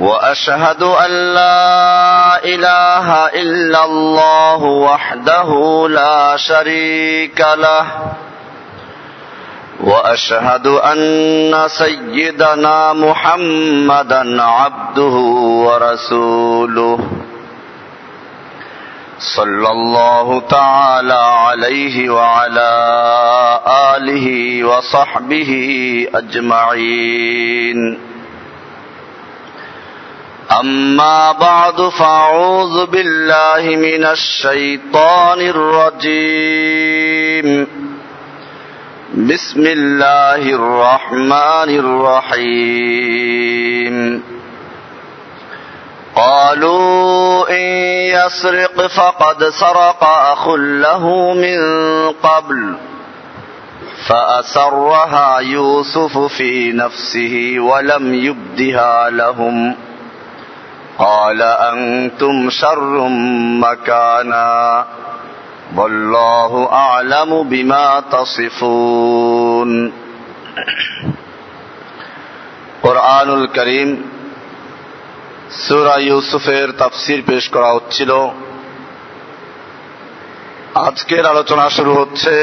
واشهد ان لا اله الا الله وحده لا شريك له واشهد ان سيدنا محمدا عبده ورسوله صلى الله تعالى عليه وعلى اله وصحبه اجمعين أما بعد فأعوذ بالله من الشيطان الرجيم. بسم الله الرحمن الرحيم. قالوا إن يسرق فقد سرق أخ له من قبل فأسرها يوسف في نفسه ولم يبدها لهم. قال أنتم شر مكانا والله أعلم بما تصفون কোরআনুল করিম সুরা ইউসুফের তাফসির পেশ করা হচ্ছিল আজকের আলোচনা শুরু হচ্ছে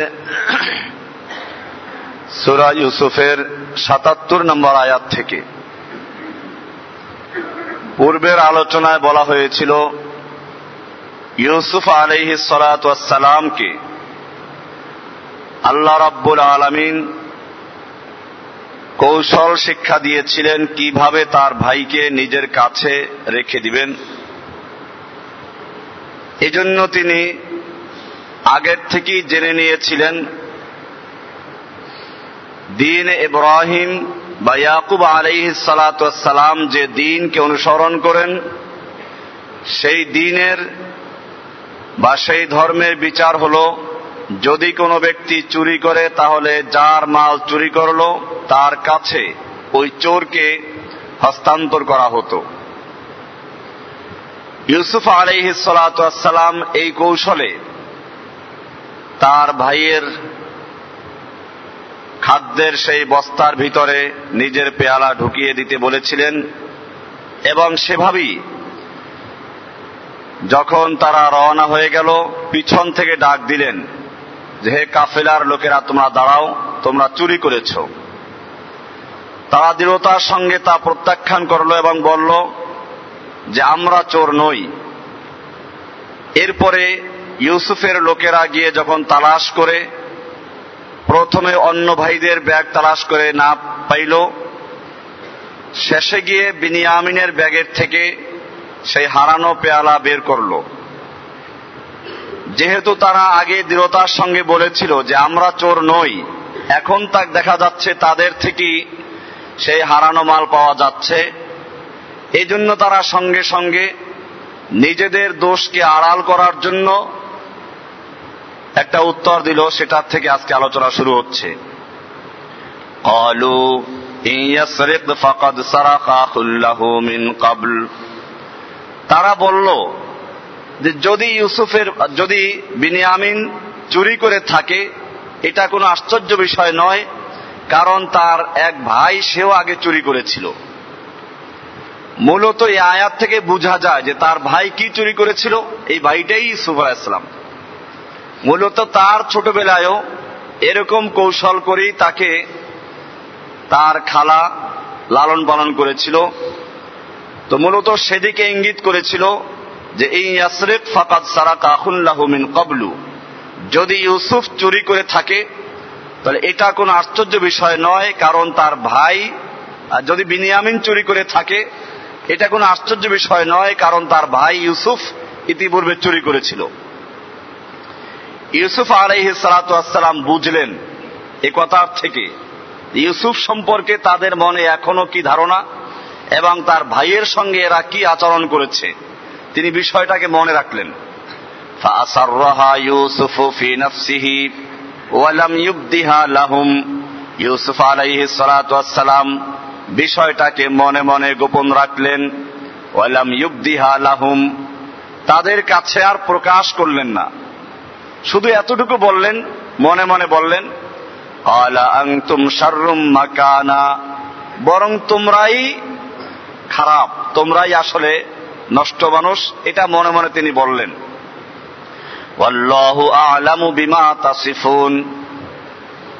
সুরা ইউসুফের সাতাত্তর নম্বর আয়াত থেকে পূর্বের আলোচনায় বলা হয়েছিল, ইউসুফ আলহ সালাতামকে আল্লাহ রাব্বুল আলমিন কৌশল শিক্ষা দিয়েছিলেন কীভাবে তার ভাইকে নিজের কাছে রেখে দিবেন। এজন্য তিনি আগের থেকেই জেনে নিয়েছিলেন, দিন ইব্রাহিম বা ইয়াকুব আলাইহ সালাম যে দিনকে অনুসরণ করেন, সেই দিনের বা সেই ধর্মের বিচার হল, যদি কোনো ব্যক্তি চুরি করে, তাহলে যার মাল চুরি করল, তার কাছে ওই চোরকে হস্তান্তর করা হতো। ইউসুফ আলাইহ সালাম এই কৌশলে তার ভাইয়ের খাদ্যের সেই বস্তার ভিতরে নিজের পেয়ালা ঢুকিয়ে দিতে বলেছিলেন। এবং সেভাবেই যখন তারা রওনা হয়ে গেল, পিছন থেকে ডাক দিলেন, যে, হে কাফেলার লোকেরা, তোমরা দাঁড়াও, তোমরা চুরি করেছ। তারা দৃঢ়তার সঙ্গে তা প্রত্যাখ্যান করল এবং বলল, যে, আমরা চোর নই। এরপরে ইউসুফের লোকেরা গিয়ে যখন তালাশ করে প্রথমে অন্য ভাইদের ব্যাগ তালাশ করে না পাইল। শেষে গিয়ে বিনিয়ামিনের ব্যাগের থেকে সেই হারানো পেয়ালা বের করল। যেহেতু তারা আগে দৃঢ়তার সঙ্গে বলেছিল যে আমরা চোর নই, এখন তাক দেখা যাচ্ছে তাদের থেকেই সেই হারানো মাল পাওয়া যাচ্ছে। এই জন্য তারা সঙ্গে সঙ্গে নিজেদের দোষকে আড়াল করার জন্য একটা উত্তর দিল, সেটার থেকে আজকে আলোচনা শুরু হচ্ছে। তারা বলল যে, যদি ইউসুফের, যদি বিনিয়ামিন চুরি করে থাকে, এটা কোনো আশ্চর্য বিষয় নয়, কারণ তার এক ভাই সেও আগে চুরি করেছিল। মূলত এই আয়াত থেকে বোঝা যায় যে, তার ভাই কি চুরি করেছিল? এই ভাইটাই ইউসুফ আলাইসালাম মূলত তার ছোটবেলায়ও এরকম কৌশল করেই তাকে তার খালা লালন পালন করেছিল। তো মূলত সেদিকে ইঙ্গিত করেছিল যে এই ইয়াসরিক ফাকাদ সারা কাহুল্লাহ মিন কবলু যদি ইউসুফ চুরি করে থাকে, তাহলে এটা কোনো আশ্চর্য বিষয় নয়, কারণ তার ভাই, আর যদি বিনিয়ামিন চুরি করে থাকে, এটা কোনো আশ্চর্য বিষয় নয়, কারণ তার ভাই ইউসুফ ইতিপূর্বে চুরি করেছিল। ইউসুফ আলাইহ সালাতাম বুঝলেন এ কথার থেকে। ইউসুফ সম্পর্কে তাদের মনে এখনও কি ধারণা এবং তার ভাইয়ের সঙ্গে এরা কি আচরণ করেছে? তিনি বিষয়টাকে মনে রাখলেন। ইউসুফ আলাইহি সালাম বিষয়টাকে মনে মনে গোপন রাখলেন। ওয়ালাম ইউবদিহা লাহুম। তাদের কাছে আর প্রকাশ করলেন না। শুধু এতটুকু বললেন, মনে মনে বললেন বরং তোমরাই খারাপ, তোমরাই আসলে নষ্ট মানুষ, এটা মনে মনে তিনি বললেন।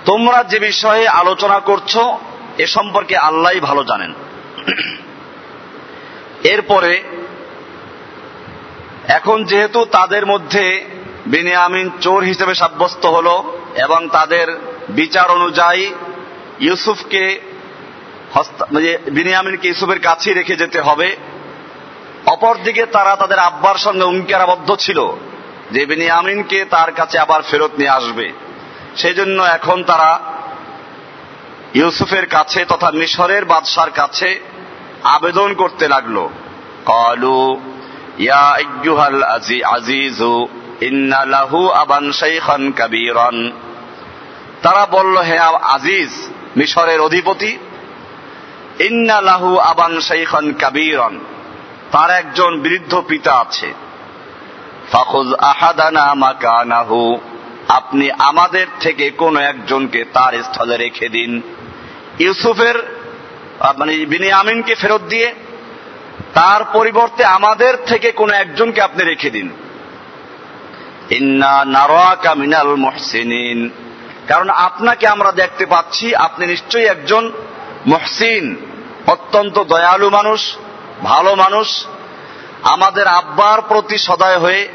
তোমরা যে বিষয়ে আলোচনা করছ, এ সম্পর্কে আল্লাহ ভালো জানেন। এরপরে, এখন যেহেতু তাদের মধ্যে বিনিয়ামিন চোর হিসেবে সাব্যস্ত হল এবং তাদের বিচার অনুযায়ী ইউসুফকে বিনিয়ামিনকে ইউসুফের কাছেই রেখে যেতে হবে। অপরদিকে তারা তাদের আব্বার সঙ্গে অঙ্কিয়ারাবদ্ধ ছিল যে বিনিয়ামিনকে তার কাছে আবার ফেরত নিয়ে আসবে। সেজন্য এখন তারা ইউসুফের কাছে তথা মিশরের বাদশার কাছে আবেদন করতে লাগল। কলু, ইয়া আজি আজিজু আবান তারা বলল, হে আজিজ, মিশরের অধিপতি ইন্না লাহু আবান শাইখান কাবীরান তার একজন বৃদ্ধ পিতা আছে। ফাখুজ আহাদানা মাকানাহু আপনি আমাদের থেকে কোন একজনকে তার স্থলে রেখে দিন। ইউসুফের মানে বিনি আমিনকে ফেরত দিয়ে, তার পরিবর্তে আমাদের থেকে কোন একজনকে আপনি রেখে দিন। ইন্না কারণ আপনাকে আমরা দেখতে পাচ্ছি, আপনি নিশ্চয়ই একজন মহসিন, অত্যন্ত দয়ালু মানুষ, ভালো মানুষ। আমাদের আব্বার প্রতি সদয় হয়ে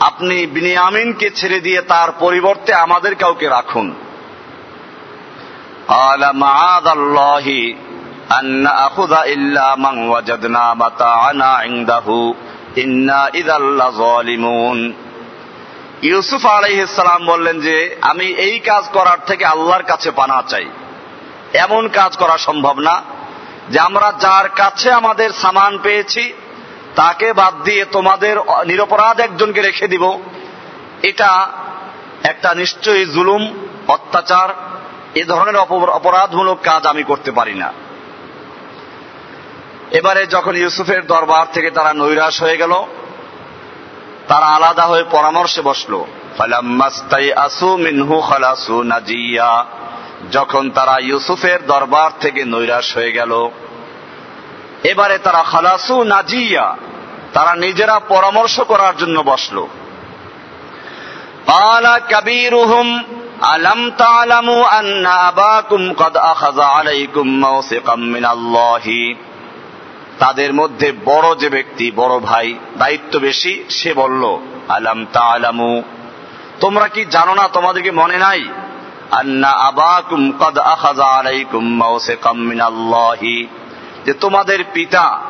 আপনি বিনিয়ামিনকে ছেড়ে দিয়ে তার পরিবর্তে আমাদের কাউকে রাখুন। ইন্না ইউসুফ আলাইহিসালাম বললেন যে, আমি এই কাজ করার থেকে আল্লাহর কাছে পানা চাই। এমন কাজ করা সম্ভব না যে, আমরা যার কাছে আমাদের সামান পেয়েছি, তাকে বাদ দিয়ে তোমাদের নিরপরাধ একজনকে রেখে দিব। এটা একটা নিশ্চয়ই জুলুম, অত্যাচার, এ ধরনের অপরাধমূলক কাজ আমি করতে পারি না। এবারে যখন ইউসুফের দরবার থেকে তারা নৈরাশ হয়ে গেল তারা আলাদা হয়ে পরামর্শে বসল যখন তারা ইউসুফের দরবার থেকে নৈরাশ হয়ে গেল। এবারে তারা খালাসু নাজিয়া, তারা নিজেরা পরামর্শ করার জন্য বসল। পালা আলম তালামু আন্না আবাকুম কদ আলাইকুম মাওসিকাম মিনাল্লাহি? তাদের মধ্যে বড় যে ব্যক্তি, বড় ভাই, দায়িত্ব বেশি, সে বলল, আলাম তালামু তোমরা কি জানো না তোমাদেরকে মনে নাই? আন্না আবাকুম কদ আখাযা আলাইকুম মাওসিকাম মিনাল্লাহি। যে তোমাদের পিতা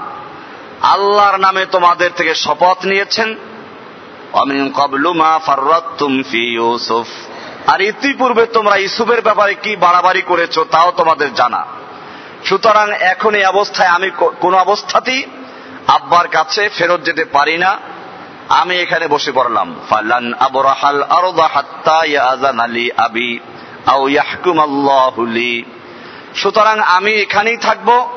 আল্লাহর নামে তোমাদের থেকে শপথ নিয়েছেন। অমিন কবলু মা ইউসুফ। আর ইতিপূর্বে তোমরা ইসুফের ব্যাপারে কি বাড়াবাড়ি করেছ তাও তোমাদের জানা। সুতরাং এখন এই অবস্থায় আমি কোন অবস্থাতেই আব্বার কাছে ফেরত যেতে পারি না। আমি এখানে বসে পড়লাম। ফালান আবরাহাল আরদা হাত্তা ইয়াজান আলী আবি আও ইয়াহকুম আল্লাহুলি সুতরাং আমি এখানেই থাকব।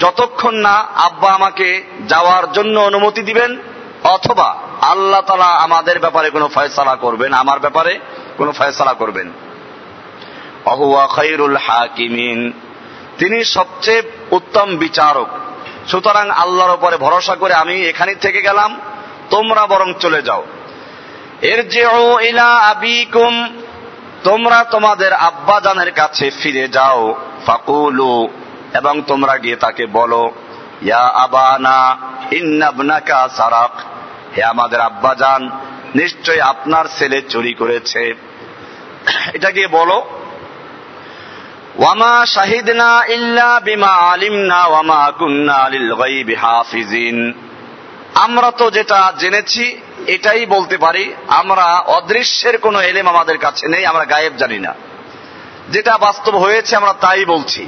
যতক্ষণ না আব্বা আমাকে যাওয়ার জন্য অনুমতি দিবেন, অথবা আল্লাহ তালা আমাদের ব্যাপারে কোনো ফয়সালা করবেন, আমার ব্যাপারে কোনো ফয়সালা করবেন। অহুয়া খৈরুল হাকিমিন। তিনি সবচেয়ে উত্তম বিচারক। সুতরাং আল্লাহর উপরে ভরসা করে আমি এখানে থেকে গেলাম, তোমরা বরং চলে যাও। এর যে ও ইলা আবিকুম, তোমরা তোমাদের আব্বা জানের কাছে ফিরে যাও, ফাকুলু, এবং তোমরা গিয়ে তাকে বলো, ইয়া আবানা, ইন্নাবনাকা সারাক, হে আমাদের আব্বা যান নিশ্চয় আপনার ছেলে চুরি করেছে। এটা গিয়ে বলো ওয়ামা শাহিদনা ইল্লা বিমা আলিমনা ওয়ামা কুন্না লিল গায়বি হাফিজিন। আমরা তো যেটা জেনেছি, এটাই বলতে পারি, আমরা অদৃশ্যের কোনো এলেম আমাদের কাছে নেই, আমরা গায়েব জানি না। যেটা বাস্তব হয়েছে, আমরা তাই বলছি।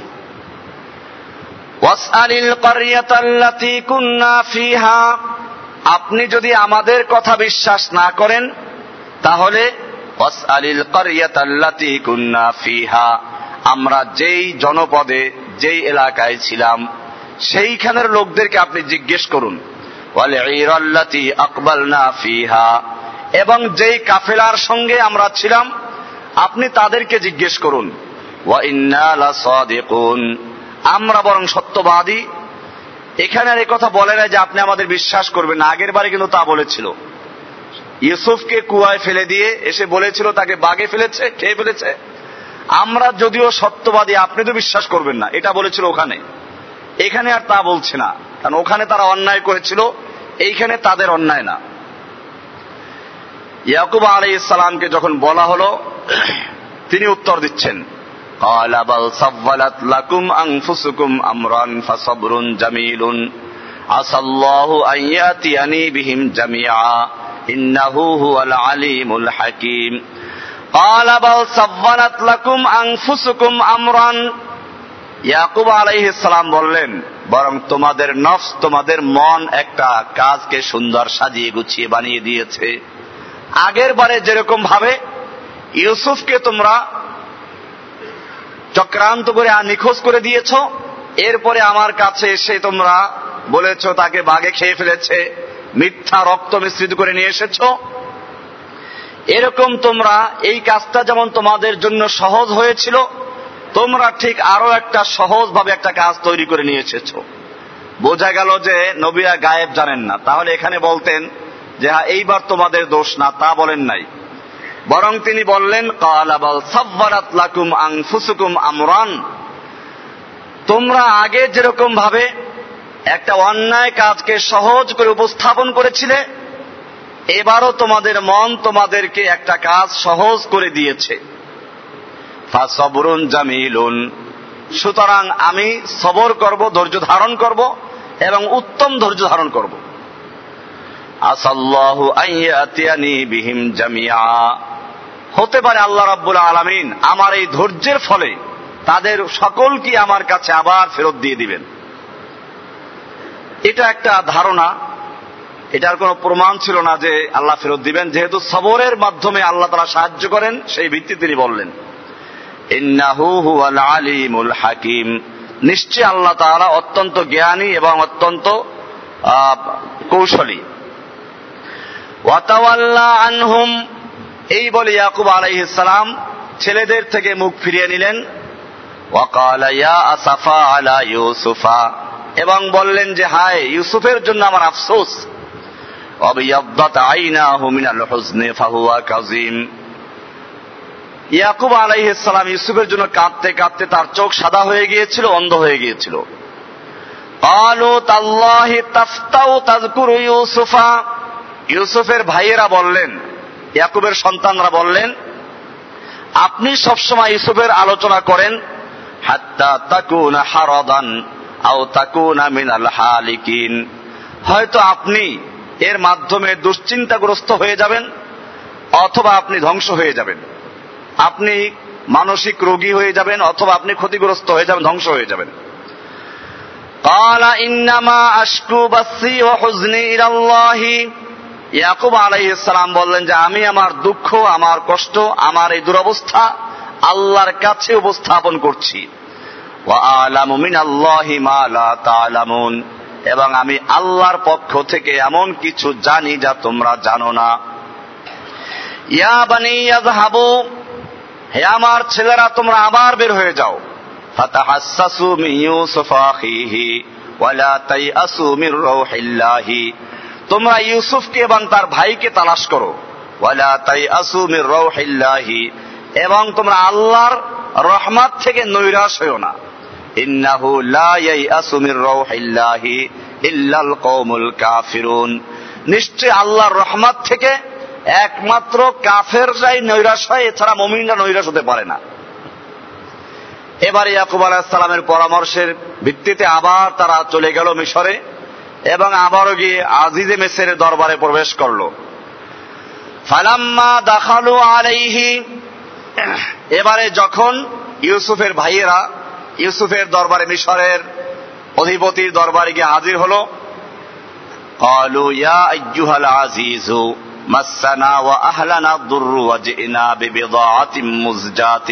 আপনি যদি আমাদের কথা বিশ্বাস না করেন, তাহলে ওয়াসআলিল কারিয়াতাল্লাতী কুন্না ফিহা। আমরা যেই জনপদে, যেই এলাকায় ছিলাম, সেইখানের লোকদেরকে আপনি জিজ্ঞেস করুন। আকবালনা ফিহা। এবং যেই কাফেলার সঙ্গে আমরা ছিলাম, আপনি তাদেরকে জিজ্ঞেস করুন। আমরা বরং সত্যবাদী। এখানে আর কথা বলে না যে আপনি আমাদের বিশ্বাস করবেন না। আগের বারে কিন্তু তা বলেছিল। ইউসুফকে কুয়ায় ফেলে দিয়ে এসে বলেছিল, তাকে বাগে ফেলেছে, খেয়ে ফেলেছে। আমরা যদিও সত্যবাদী, আপনি তো বিশ্বাস করবেন না। এটা বলেছিল ওখানে। এখানে আর তা বলছে না। কারণ ওখানে তারা অন্যায় করেছিল, এইখানে তাদের অন্যায় না। ইয়াকুব আলাই ইসালামকে যখন বলা হলো, তিনি উত্তর দিচ্ছেন হাকিম। ইয়াকুব আলাইহিসালাম বললেন, বরং তোমাদের নফস, তোমাদের মন একটা কাজকে সুন্দর সাজিয়ে গুছিয়ে বানিয়ে দিয়েছে। আগের বারে যেরকম ভাবে ইউসুফকে তোমরা চক্রান্ত করে নিখোঁজ করে দিয়েছ, এরপরে আমার কাছে এসে তোমরা বলেছ, তাকে বাগে খেয়ে ফেলেছে, মিথ্যা রক্ত মিশ্রিত করে নিয়ে এসেছ। এরকম তোমরা এই কাজটা যেমন তোমাদের জন্য সহজ হয়েছিল, তোমরা ঠিক আরও একটা সহজভাবে একটা কাজ তৈরি করে নিয়ে এসেছ বোঝা গেল যে নবীরা গায়েব জানেন না। তাহলে এখানে বলতেন যে হ্যাঁ এইবার তোমাদের দোষ না, তা বলেন নাই। বরং তিনি বললেন লাকুম আংফুসুকুম আমরান। তোমরা আগে যেরকম ভাবে একটা অন্যায় কাজকে সহজ করে উপস্থাপন করেছিলে এবারও তোমাদের মন তোমাদেরকে একটা কাজ সহজ করে দিয়েছে। জামিলুন। সুতরাং আমি সবর করব, ধৈর্য ধারণ করব এবং উত্তম ধৈর্য ধারণ করব। আসাল্লাহু বিহিম জামিয়া। হতে পারে আল্লাহ রাব্বুল আলামিন আমার এই ধৈর্যের ফলে তাদের সকলকে আমার কাছে আবার ফেরত দিয়ে দিবেন। এটা একটা ধারণা। এটার কোনো প্রমাণ ছিল না যে আল্লাহ ফেরত দিবেন। যেহেতু সবরের মাধ্যমে আল্লাহ তারা সাহায্য করেন, সেই ভিত্তি তিনি বললেন। হাকিম। নিশ্চয় আল্লাহ তাআলা অত্যন্ত জ্ঞানী এবং অত্যন্ত কৌশলী। আনহুম। এই বলে ইয়াকুব আলাইহিসসালাম ছেলেদের থেকে মুখ ফিরিয়ে নিলেন। আসাফা আলা ইউসুফা। এবং বললেন যে, হায়, ইউসুফের জন্য আমার আফসোস। হুজনি ফাহুয়া কাজিম ইয়াকুব ইউসুফের জন্য কাঁদতে কাঁদতে তার চোখ সাদা হয়ে গিয়েছিল, অন্ধ হয়ে গিয়েছিল। আলো তাল্লাহি তাফতাউ তাজকুরু ইউসুফা। ইউসুফের ভাইয়েরা বললেন, ইয়াকুবের সন্তানরা বললেন, আপনি সবসময় ইউসুফের আলোচনা করেন, হাত্তা তাকুনা হারাদান আও তাকুনা মিনাল হালিকিন। হয়তো আপনি এর মাধ্যমে দুশ্চিন্তাগ্রস্ত হয়ে যাবেন, অথবা আপনি ধ্বংস হয়ে যাবেন। আপনি মানসিক রোগী হয়ে যাবেন, অথবা আপনি ক্ষতিগ্রস্ত হয়ে যাবেন, ধ্বংস হয়ে যাবেন। ইয়াকুব ইসলাম বললেন যে, আমি আমার দুঃখ, আমার কষ্ট, আমার এই দুরবস্থা আল্লাহর কাছে উপস্থাপন করছি। আলামিন আল্লাহ এবং আমি আল্লাহর পক্ষ থেকে এমন কিছু জানি যা তোমরা জানো না। ইয়া বানি ইয়াজহাবু হে আমার ছেলেরা, তোমরা আবার বের হয়ে যাও। তোমরা ইউসুফকে এবং তার ভাইকে তালাশ করো। মির এবং তোমরা আল্লাহর রহমত থেকে নৈরাশ হইও না। ইন্নাহু লা ইয়াইআসু মির রাউহিল্লাহি ইল্লাল কওমুল কাফিরুন। নিশ্চয় আল্লাহর রহমত থেকে একমাত্র কাফেররাই নৈরাশ হয়, এছাড়া মমিনরা নৈরাশ হতে পারে না। এবার ইয়াকুব আলাহিসাল্লামের পরামর্শের ভিত্তিতে আবার তারা চলে গেল মিশরে এবং আবারও গিয়ে আজিজে মেসের দরবারে প্রবেশ করল। ফালাম্মা দাখালু আলাইহি, এবারে যখন ইউসুফের ভাইয়েরা ইউসুফের দরবারে মিশরের অধিপতির দরবারে গিয়ে হাজির হল قالوا يا أيها العزيز مسنا وأهلنا الضر وجئنا ببضاعة مزجاة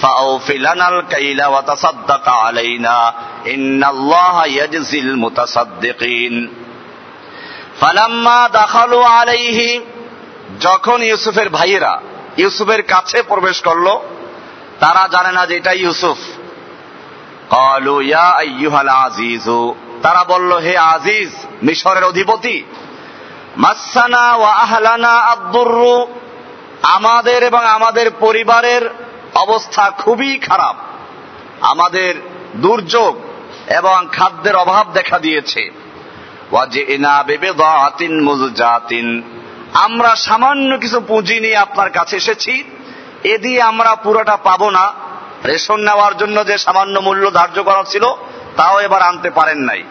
فأوف لنا الكيل وتصدق علينا إن الله يجزي المتصدقين فلما دخلوا عليه যখন ইউসুফের ভাইয়েরা ইউসুফের কাছে প্রবেশ করলো তারা জানে না যে এটা ইউসুফ ইয়া আজিজু। তারা বলল, হে আজিজ, মিশরের অধিপতি মাসানা ওয়া আহলানা আব্দুরু আমাদের এবং আমাদের পরিবারের অবস্থা খুবই খারাপ। আমাদের দুর্যোগ এবং খাদ্যের অভাব দেখা দিয়েছে। আমরা সামান্য কিছু পুঁজি নিয়ে আপনার কাছে এসেছি। এ দিয়ে আমরা পুরোটা পাবো না। রেশন নেওয়ার জন্য যে সামান্য মূল্য ধার্য করা ছিল, তাও এবার আনতে পারেন নাই।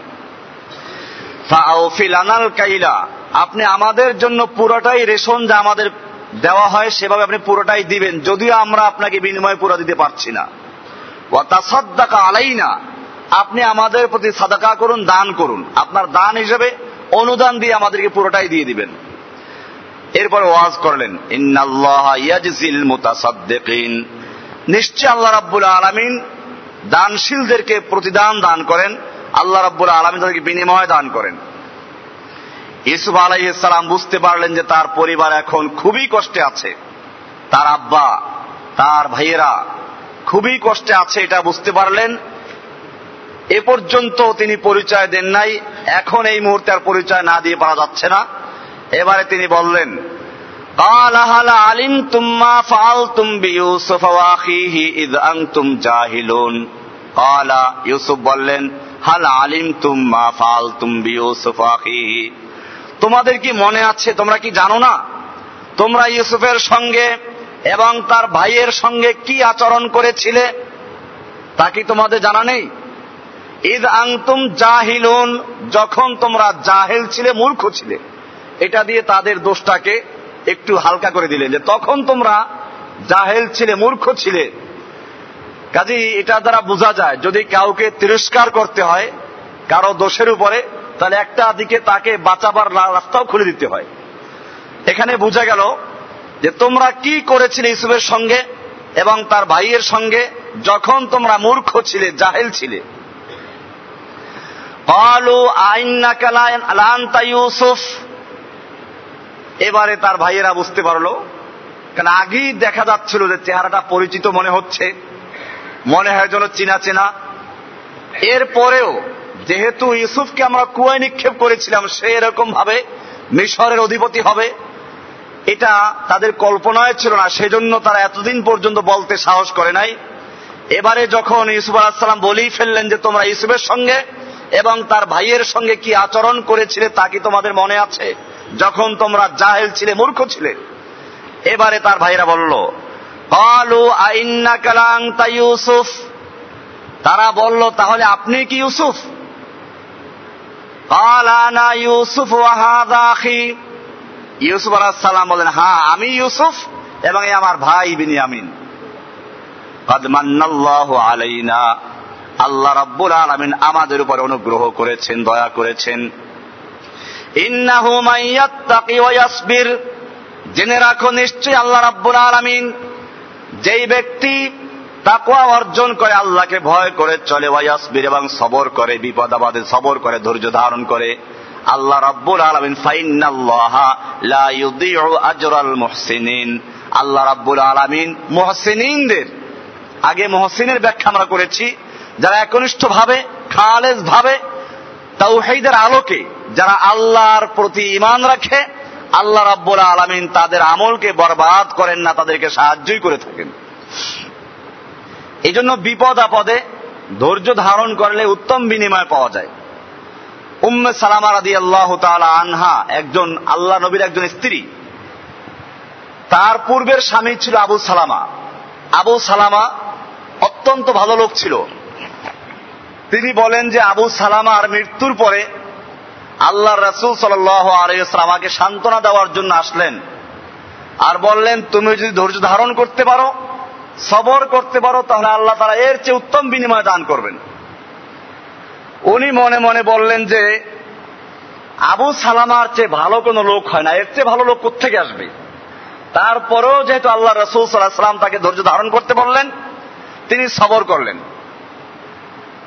আনাল কাইলা, আপনি আমাদের জন্য পুরোটাই রেশন যা আমাদের দেওয়া হয়, সেভাবে আপনি পুরোটাই দিবেন, যদিও আমরা আপনাকে বিনিময় পুরো দিতে পারছি না। ও তাসাদ্দাকা আলাই না আপনি আমাদের প্রতি সাদাকা করুন, দান করুন। আপনার দান হিসেবে অনুদান দিয়ে আমাদেরকে পুরোটাই দিয়ে দিবেন। এরপরে ওয়াজ করলেন, ইন্নাল্লাহ ইয়াজজিল মুতাসাদ্দিকিন। নিশ্চয় আল্লাহ রাব্বুল আলামিন দানশীলদেরকে প্রতিদান দান করেন। আল্লাহ রাব্বুল আলামিন তাদেরকে বিনিময় দান করেন। ইসুফ আলাইসালাম বুঝতে পারলেন যে তার পরিবার এখন খুবই কষ্টে আছে। তার আব্বা, তার ভাইয়েরা খুবই কষ্টে আছে এটা বুঝতে পারলেন। এ পর্যন্ত তিনি পরিচয় দেন নাই। এখন এই মুহূর্তে আর পরিচয় না দিয়ে পারা যাচ্ছে না। এবারে তিনি বললেন قال هل علمتم ما فعلتم بيوسف واخيه اذ انتم جاهلون قال ইউসুফ বললেন হাল আলিমতুম মা ফালতুম বিউসুফ আখিহি তোমাদের কি মনে আছে তোমরা কি জানো না তোমরা ইউসুফের সঙ্গে এবং তার ভাইয়ের সঙ্গে কি আচরণ করেছিলে তা কি তোমাদের জানা নেই ঈদ আংতুম জাহিলুন যখন তোমরা জাহেল ছিলে মূর্খ ছিলে এটা দিয়ে তাদের দোষটাকে একটু হালকা করে দিলেন যে তখন তোমরা জাহেল ছিলে, মূর্খ ছিলে। কাজী এটা দ্বারা বোঝা যায়, যদি কাউকে তিরস্কার করতে হয় কারও দোষের উপরে, তাহলে একটা দিকে তাকে বাঁচাবার রাস্তাও খুলে দিতে হয়। এখানে বোঝা গেল যে তোমরা কি করেছিলে ইসুফের সঙ্গে এবং তার ভাইয়ের সঙ্গে যখন তোমরা মূর্খ ছিলে, জাহেল ছিলে। ইউসুফ। এবারে তার ভাইয়েরা বুঝতে পারল। কারণ আগেই দেখা যাচ্ছিল যে চেহারাটা পরিচিত মনে হচ্ছে, মনে হয় যেন চেনা চেনা। এরপরেও যেহেতু ইউসুফকে আমরা কুয়ায় নিক্ষেপ করেছিলাম, সে এরকম ভাবে মিশরের অধিপতি হবে। এটা তাদের কল্পনায় ছিল না, সেজন্য তারা এতদিন পর্যন্ত বলতে সাহস করে নাই। এবারে যখন ইউসুফ আলাহাম বলেই ফেললেন যে তোমরা ইউসুফের সঙ্গে এবং তার ভাইয়ের সঙ্গে কি আচরণ করেছিলে তা কি তোমাদের মনে আছে? যখন তোমরা জাহেল ছিলে, মূর্খ ছিলে, এবারে তার ভাইরা বলল আলু আইন্না কালাং তা ইউসুফ। তারা বলল, তাহলে আপনি কি ইউসুফ? ইউসুফ ইউসুফ বলেন হ্যাঁ আমি ইউসুফ এবং আমার ভাই বিনিয়ামিন। আলাইনা। আল্লাহ রাব্বুল আলামিন আমাদের উপর অনুগ্রহ করেছেন, দয়া করেছেন। জেনে রাখো নিশ্চয়ই আল্লাহ রাব্বুল আলামিন যেই ব্যক্তি তাকওয়া অর্জন করে আল্লাহকে ভয় করে চলে ওয়াসবির এবং সবর করে, বিপদ আপদে সবর করে, ধৈর্য ধারণ করে, আল্লাহ রাব্বুল আলামিন আজরাল মুহসিনিন। আল্লাহ রাব্বুল আলামিন মুহসিনিনদের, আগে মহসিনের ব্যাখ্যা আমরা করেছি, যারা একনিষ্ঠ ভাবে খালেজ ভাবে তাওহীদের আলোকে যারা আল্লাহর প্রতি ইমান রাখে, আল্লাহ রাব্বুল আলামিন তাদের আমলকে বরবাদ করেন না, তাদেরকে সাহায্যই করে থাকেন। এই জন্য বিপদ আপদে ধৈর্য ধারণ করলে উত্তম বিনিময় পাওয়া যায়। উম্মে সালামা রাদি আল্লাহ আনহা একজন আল্লাহ নবীর একজন স্ত্রী, তার পূর্বের স্বামী ছিল আবু সালামা। আবু সালামা অত্যন্ত ভালো লোক ছিল। তিনি বলেন যে আবু সালামার মৃত্যুর পরে আল্লাহ রসুল সাল আলাইসলাম আমাকে সান্ত্বনা দেওয়ার জন্য আসলেন। আর বললেন, তুমি যদি ধৈর্য ধারণ করতে পারো, সবর করতে পারো, তাহলে আল্লাহ তারা এর চেয়ে উত্তম বিনিময় দান করবেন। উনি মনে মনে বললেন যে, আবু সালামার চেয়ে ভালো কোনো লোক হয় না, এর চেয়ে ভালো লোক কোথেকে আসবে? তারপরেও যেহেতু আল্লাহ রসুল সাল্লাহাম তাকে ধৈর্য ধারণ করতে বললেন, তিনি সবর করলেন।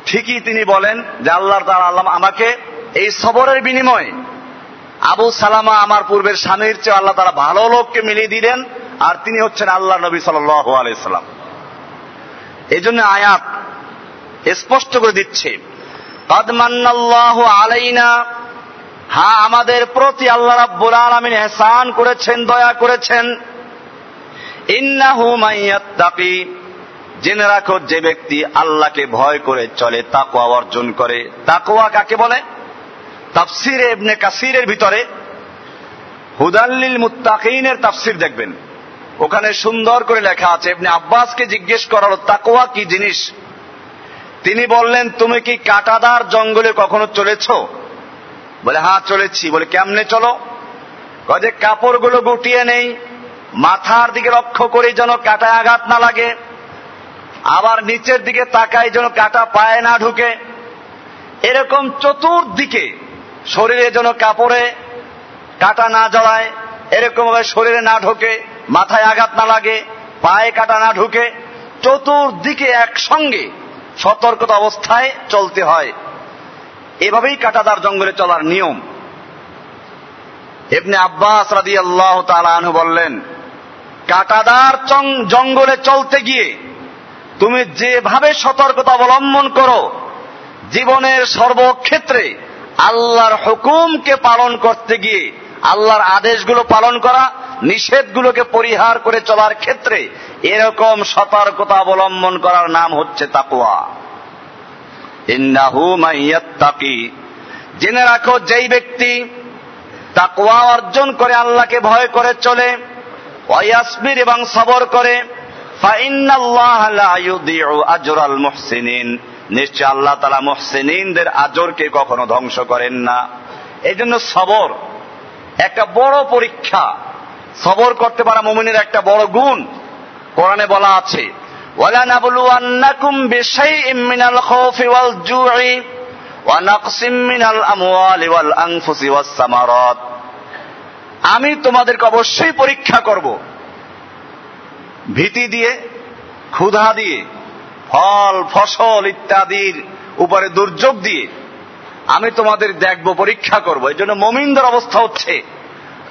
ঠিকই তিনি বলেন যে, আল্লাহ তালা আল্লাহ আমাকে এই সবরের বিনিময়ে আবু সালামা আমার পূর্বের স্বামীর চেয়ে আল্লাহ তারা ভালো লোককে মিলিয়ে দিলেন, আর তিনি হচ্ছেন আল্লাহ নবী সাল্লাম। এই জন্য আয়াত স্পষ্ট করে দিচ্ছে আলাইনা হ্যাঁ আমাদের প্রতি আল্লাহ রাব্বুল আলমিন এহসান করেছেন, দয়া করেছেন ইন্নাহু মাইয়াত্তাকি জেনে রাখো যে ব্যক্তি আল্লাহকে ভয় করে চলে তাকোয়া অর্জন করে। তাকোয়া কাকে বলে? তাফসির এবনে কাসিরের ভিতরে হুদাল্লিল মুত্তাকিনের তাফসির দেখবেন। ওখানে সুন্দর করে লেখা আছে এমনি আব্বাসকে জিজ্ঞেস করার তাকোয়া কি জিনিস? তিনি বললেন, তুমি কি কাটাদার জঙ্গলে কখনো চলেছ? বলে হ্যাঁ চলেছি। বলে, কেমনে চলো? যে, কাপড়গুলো গুটিয়ে নেই, মাথার দিকে লক্ষ্য করি যেন কাটায় আঘাত না লাগে, আবার নিচের দিকে তাকাই যেন কাটা পায়ে না ঢুকে। এরকম চতুর্দিকে শরীরে যেন কাপড়ে, কাটা না জড়ায় এরকম ভাবে শরীরে না ঢোকে, মাথায় আঘাত না লাগে, পায়ে কাটা না ঢুকে, চতুর্দিকে একসঙ্গে সতর্কতা অবস্থায় চলতে হয়। এভাবেই কাটাদার জঙ্গলে চলার নিয়ম। এমনি আব্বাস রাদি আল্লাহ তালু বললেন, কাটাদার জঙ্গলে চলতে গিয়ে তুমি যেভাবে সতর্কতা অবলম্বন করো, জীবনের সর্বক্ষেত্রে আল্লাহর হুকুমকে পালন করতে গিয়ে, আল্লাহর আদেশগুলো পালন করা, নিষেধগুলোকে পরিহার করে চলার ক্ষেত্রে এরকম সতর্কতা অবলম্বন করার নাম হচ্ছে তাকুয়া জেনে রাখো, যেই ব্যক্তি তাকুয়া অর্জন করে আল্লাহকে ভয় করে চলে, ওয়াসবির এবং সবর করে নিশ্চয় আল্লাহ তালা মুহসিনদের আজরকে কখনো ধ্বংস করেন না এই জন্য সবর একটা বড় পরীক্ষা সবর করতে পারা মুমিনের একটা বড় গুণ কোরআনে বলা আছে ولنبلونكم بشيء من الخوف والجوع ونقص من الأموال والأنفس والثمرات আমি তোমাদেরকে অবশ্যই পরীক্ষা করব ভীতি দিয়ে ক্ষুধা দিয়ে ফল, ফসল ইত্যাদির উপরে দুর্যোগ দিয়ে আমি তোমাদের দেখব, পরীক্ষা করব। এই জন্য মমিনদের অবস্থা হচ্ছে,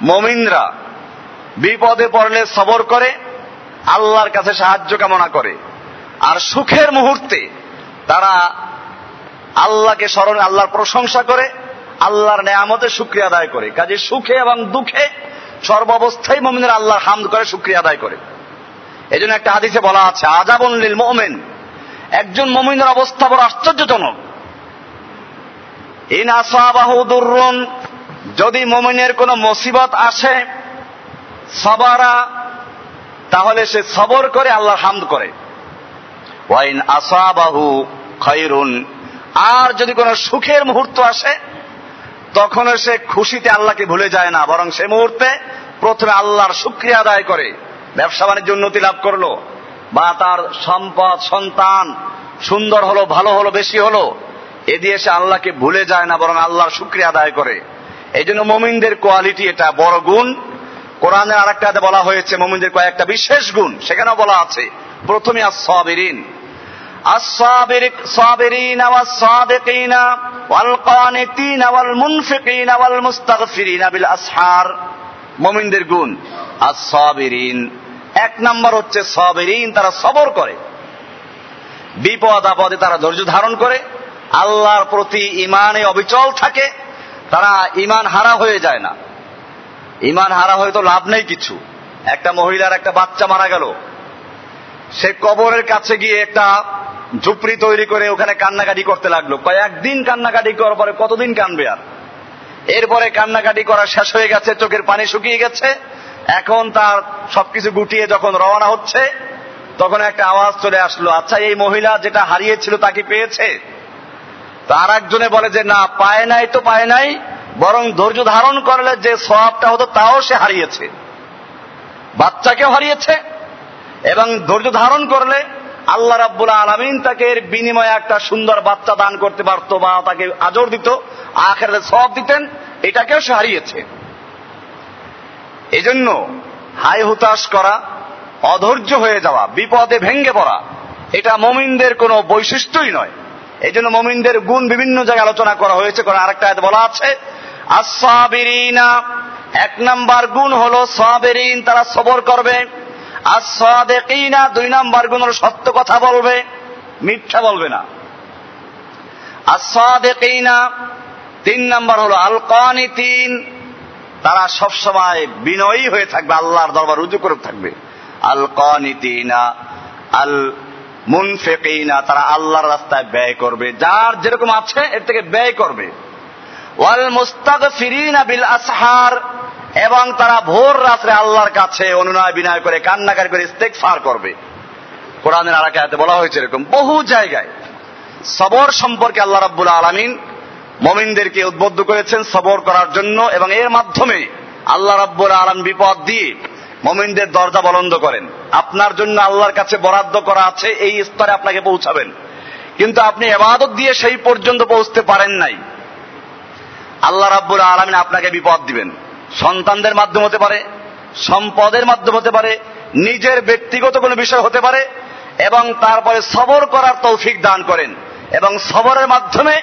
মমিনরা বিপদে পড়লে সবর করে, আল্লাহর কাছে সাহায্য কামনা করে। আর সুখের মুহূর্তে তারা আল্লাহকে স্মরণ, আল্লাহর প্রশংসা করে, আল্লাহর নেয়ামতে শুক্রিয়া আদায় করে। কাজে সুখে এবং দুঃখে সর্বাবস্থায় মমিনের আল্লাহর হামদ করে, শুক্রিয়া আদায় করে। এই জন্য একটা হাদিসে বলা আছে আজাবন লিল মোমেন। একজন মমিনের অবস্থা বড় আশ্চর্যজনক। ইন আসাবাহু দুর্রুন, যদি মমিনের কোন মুসিবত আসে, সবারা, তাহলে সে সবর করে আল্লাহর হামদ করে। ওয়াইন আসাবাহু খৈরুন আর যদি কোনো সুখের মুহূর্ত আসে তখন সে খুশিতে আল্লাহকে ভুলে যায় না, বরং সে মুহূর্তে প্রথমে আল্লাহর শুক্রিয়া আদায় করে, ব্যবসা বাণিজ্য উন্নতি লাভ করল। বা তার সম্পদ সন্তান সুন্দর হলো ভালো হলো বেশি হলো এ দিয়ে সে আল্লাহকে ভুলে যায় না বরং আল্লাহর শুক্রিয়া আদায় করে এই জন্য মোমিনদের কোয়ালিটি এটা বড় গুণ কোরআনের আর একটা বলা হয়েছে মোমিনদের কয়েকটা বিশেষ গুণ সেখানেও বলা আছে প্রথমে আসবিরিন الصابرين والصادقين والقانتين والمنفقين والمستغفرين بالأسحار মোমিনদের গুণ আসবিরিন এক নম্বর হচ্ছে সবেরিন, তারা সবর করে। বিপদ আপদে তারা ধৈর্য ধারণ করে। আল্লাহর প্রতি ইমানে অবিচল থাকে, তারা ইমান হারা হয়ে যায় না। ইমান হারা হয়ে তো লাভ নেই কিছু। একটা মহিলার একটা বাচ্চা মারা গেল। সে কবরের কাছে গিয়ে একটা ঝুপড়ি তৈরি করে ওখানে কান্নাকাটি করতে লাগল। কয়েকদিন কান্নাকাটি করার পরে কতদিন কানবে আর? এরপরে কান্নাকাটি করা শেষ হয়ে গেছে, চোখের পানি শুকিয়ে গেছে। এখন তার সবকিছু গুটিয়ে যখন রওনা হচ্ছে, তখন একটা আওয়াজ চলে আসলো। আচ্ছা এই মহিলা যেটা হারিয়েছিল তাকে পেয়েছে? তার একজনে বলে যে, না, পায় নাই তো পায় নাই, বরং ধৈর্য ধারণ করলে যে সবটা হতো তাও সে হারিয়েছে। বাচ্চাকেও হারিয়েছে এবং ধৈর্য ধারণ করলে আল্লাহ রাব্বুল আলমিন তাকে এর বিনিময়ে একটা সুন্দর বাচ্চা দান করতে পারত বা তাকে আজর দিত আখের সব দিতেন, এটাকেও সে হারিয়েছে। এজন্য হাই হুতাশ করা, অধৈর্য হয়ে যাওয়া, বিপদে ভেঙ্গে পড়া, এটা মমিনদের কোনো বৈশিষ্ট্যই নয়। এই জন্য মমিনদের গুণ বিভিন্ন জায়গায় আলোচনা করা হয়েছে কোন আরেকটা বলা আছে আসাবিরিনা এক নাম্বার গুণ হল সাবেরিন, তারা সবর করবে। আর সাদেকিনা দুই নাম্বার গুণ হলো সত্য কথা বলবে, মিথ্যা বলবে না। আর সাদেকিনা তিন নাম্বার হল আল তিন তারা সবসময় বিনয়ী হয়ে থাকবে, আল্লাহর দরবার রুজু করে থাকবে। আল কনিতিনা আল মুনফেকিনা তারা আল্লাহর রাস্তায় ব্যয় করবে। যার যেরকম আছে, এর থেকে ব্যয় করবে। ওয়াল মুস্তাক ফিরিনা বিল আসহার এবং তারা ভোর রাত্রে আল্লাহর কাছে অনুনয় বিনয় করে কান্নাকারি করে ইস্তেকফার করবে। কোরআনের আরাকাতে বলা হয়েছে এরকম, বহু জায়গায়। সবর সম্পর্কে আল্লাহ রাব্বুল আলমিন মমিনদেরকে উদ্বুদ্ধ করেছেন সবর করার জন্য এবং এর মাধ্যমে আল্লাহ রাব্বুল আলম বিপদ দিয়ে মমিনদের দরজা বলন্দ করেন। আপনার জন্য আল্লাহর কাছে বরাদ্দ করা আছে, এই স্তরে আপনাকে পৌঁছাবেন। কিন্তু আপনি এবাদত দিয়ে সেই পর্যন্ত পৌঁছতে পারেন নাই। আল্লাহ রাব্বুল আলমিন আপনাকে বিপদ দিবেন। সন্তানদের মাধ্যম হতে পারে, সম্পদের মাধ্যম হতে পারে, নিজের ব্যক্তিগত কোনো বিষয় হতে পারে, এবং তারপরে সবর করার তৌফিক দান করেন। এবং সবরের মাধ্যমে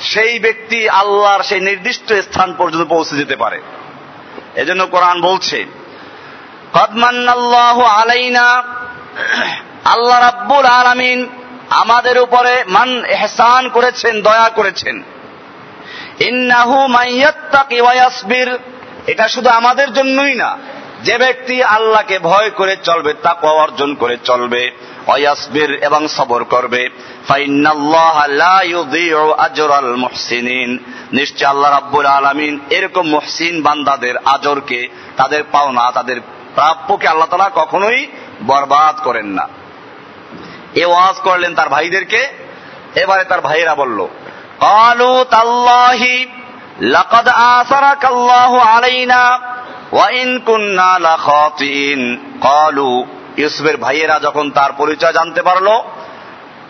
সেই ব্যক্তি আল্লাহর সেই নির্দিষ্ট স্থান পর্যন্ত পৌঁছে যেতে পারে। এজন্য কোরআন বলছে আলাইনা, আল্লাহ রাব্বুল আলামিন আমাদের উপরে মান এহসান করেছেন, দয়া করেছেন। ইন্নাহু মাইয়াত্তাকি ওয়াসবির এটা শুধু আমাদের জন্যই না, যে ব্যক্তি আল্লাহকে ভয় করে চলবে তাকে অর্জন করে চলবে। অয়াসবির এবং সবর করবে। নিশ্চয় আল্লাহ রাব্বুল আলমিন এরকম মহসিন বান্দাদের আজরকে, তাদের পাওনা, তাদের প্রাপ্যকে আল্লাহ তালা কখনোই বরবাদ করেন না। এ ওয়াজ করলেন তার ভাইদেরকে, এবারে তার ভাইয়েরা বলল, কালু তাল্লাহি লাকাদ আসারাক আল্লাহু আলাইনা, ওয়া ইন কুন্না লাখাতিন। কালু ইউসুফের ভাইয়েরা যখন তার পরিচয় জানতে পারল,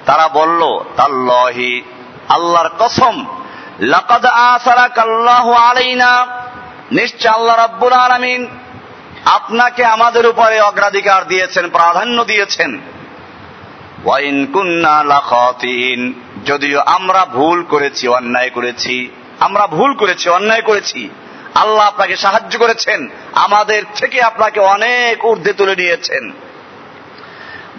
তারা বলল, তাল্লাহি, আল্লাহর কসম, লাকাদ আসারাক আল্লাহ আলাইনা, নিশ্চয় আল্লাহ রাব্বুল আলামিন আপনাকে আমাদের উপরে অগ্রাধিকার দিয়েছেন, প্রাধান্য দিয়েছেন। ওয়াইন কুন্না লাখাতিন, যদিও আমরা ভুল করেছি, অন্যায় করেছি, আমরা ভুল করেছি, অন্যায় করেছি। আল্লাহ আপনাকে সাহায্য করেছেন, আমাদের থেকে আপনাকে অনেক ঊর্ধ্বে তুলে নিয়েছেন।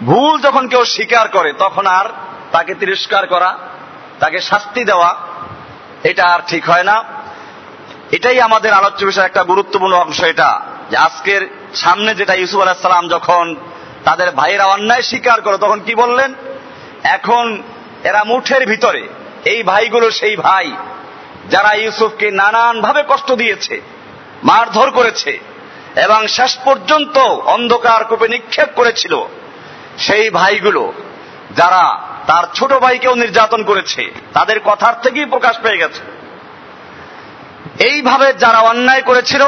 ভুল যখন কেউ স্বীকার করে, তখন আর তাকে তিরস্কার করা, তাকে শাস্তি দেওয়া, এটা আর ঠিক হয় না। এটাই আমাদের আলোচ্য বিষয়, একটা গুরুত্বপূর্ণ অংশ এটা, যে আজকের সামনে যেটা ইউসুফ আলাহিসাল্লাম যখন তাদের ভাইয়েরা অন্যায় স্বীকার করে, তখন কি বললেন? এখন এরা মুঠের ভিতরে, এই ভাইগুলো সেই ভাই, যারা ইউসুফকে নানান ভাবে কষ্ট দিয়েছে, মারধর করেছে, এবং শেষ পর্যন্ত অন্ধকার কূপে নিক্ষেপ করেছিল। সেই ভাইগুলো যারা তার ছোট ভাইকেও নির্যাতন করেছে, তাদের কথার থেকেই প্রকাশ পেয়ে গেছে। এইভাবে যারা অন্যায় করেছিল,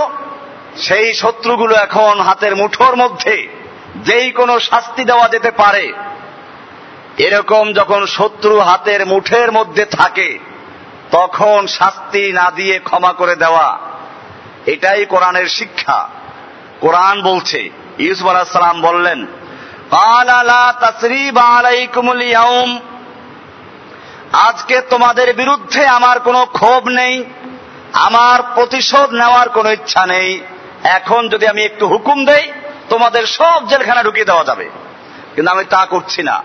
সেই শত্রুগুলো এখন হাতের মুঠোর মধ্যে যেই কোনো শাস্তি দেওয়া যেতে পারে, এরকম যখন শত্রু হাতের মুঠের মধ্যে থাকে, তখন শাস্তি না দিয়ে ক্ষমা করে দেওয়া, এটাই কোরআনের শিক্ষা। কোরআন বলছে, ইউসুফ আলাহাম বললেন আজকে তোমাদের বিরুদ্ধে আমার কোনো ক্ষোভ নেই, আমার প্রতিশোধ নেওয়ার কোনো ইচ্ছা নেই। এখন যদি আমি একটু হুকুম দেই, তোমাদের সব জেলখানা ঢুকিয়ে দেওয়া যাবে। কিন্তু আমি তা করছি না।